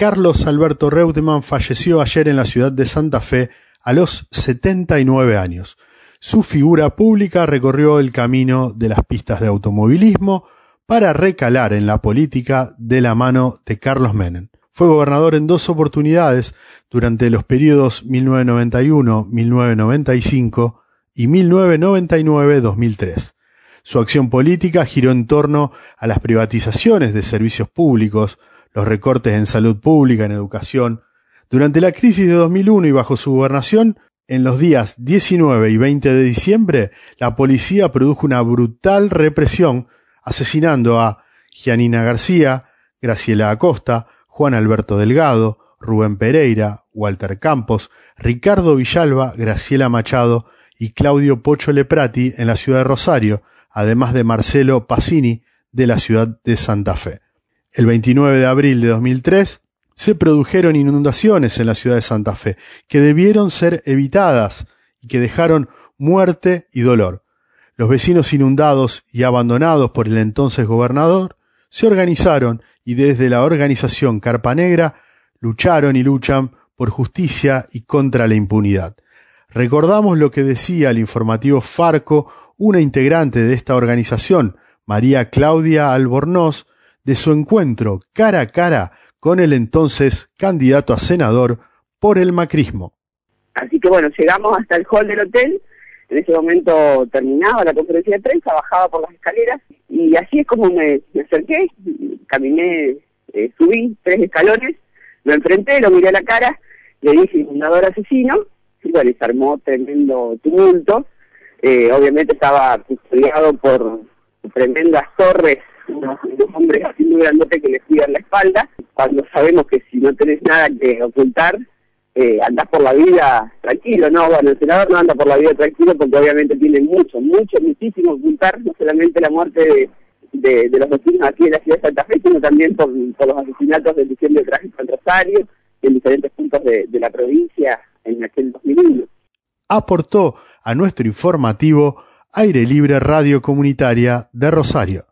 Carlos Alberto Reutemann falleció ayer en la ciudad de Santa Fe a los 79 años. Su figura pública recorrió el camino de las pistas de automovilismo para recalar en la política de la mano de Carlos Menem. Fue gobernador en dos oportunidades durante los periodos 1991-1995 y 1999-2003. Su acción política giró en torno a las privatizaciones de servicios públicos, los recortes en salud pública, en educación. Durante la crisis de 2001 y bajo su gobernación, en los días 19 y 20 de diciembre, la policía produjo una brutal represión, asesinando a Gianina García, Graciela Acosta, Juan Alberto Delgado, Rubén Pereira, Walter Campos, Ricardo Villalba, Graciela Machado y Claudio Pocho Leprati en la ciudad de Rosario, además de Marcelo Passini de la ciudad de Santa Fe. El 29 de abril de 2003 se produjeron inundaciones en la ciudad de Santa Fe, que debieron ser evitadas y que dejaron muerte y dolor. Los vecinos inundados y abandonados por el entonces gobernador se organizaron y desde la organización Carpa Negra lucharon y luchan por justicia y contra la impunidad. Recordamos lo que decía el informativo Farco, una integrante de esta organización, María Claudia Albornoz, de su encuentro cara a cara con el entonces candidato a senador por el macrismo. Así que bueno, llegamos hasta el hall del hotel, en ese momento terminaba la conferencia de prensa, bajaba por las escaleras y así es como me, acerqué, caminé, eh, subí tres escalones, lo enfrenté, lo miré a la cara, le dije inundador asesino, y bueno, se armó tremendo tumulto, eh, obviamente estaba custodiado por tremendas torres unos, hombres así muy grandotes que les cuidan la espalda, cuando sabemos que si no tenés nada que ocultar, eh, andás por la vida tranquilo, ¿no? Bueno, el senador no anda por la vida tranquilo porque obviamente tiene mucho, mucho, muchísimo ocultar, no solamente la muerte de, de, los vecinos aquí en la ciudad de Santa Fe, sino también por, los asesinatos del diciembre trágico en Rosario y en diferentes puntos de, de la provincia en aquel 2001. Aportó a nuestro informativo Aire Libre Radio Comunitaria de Rosario.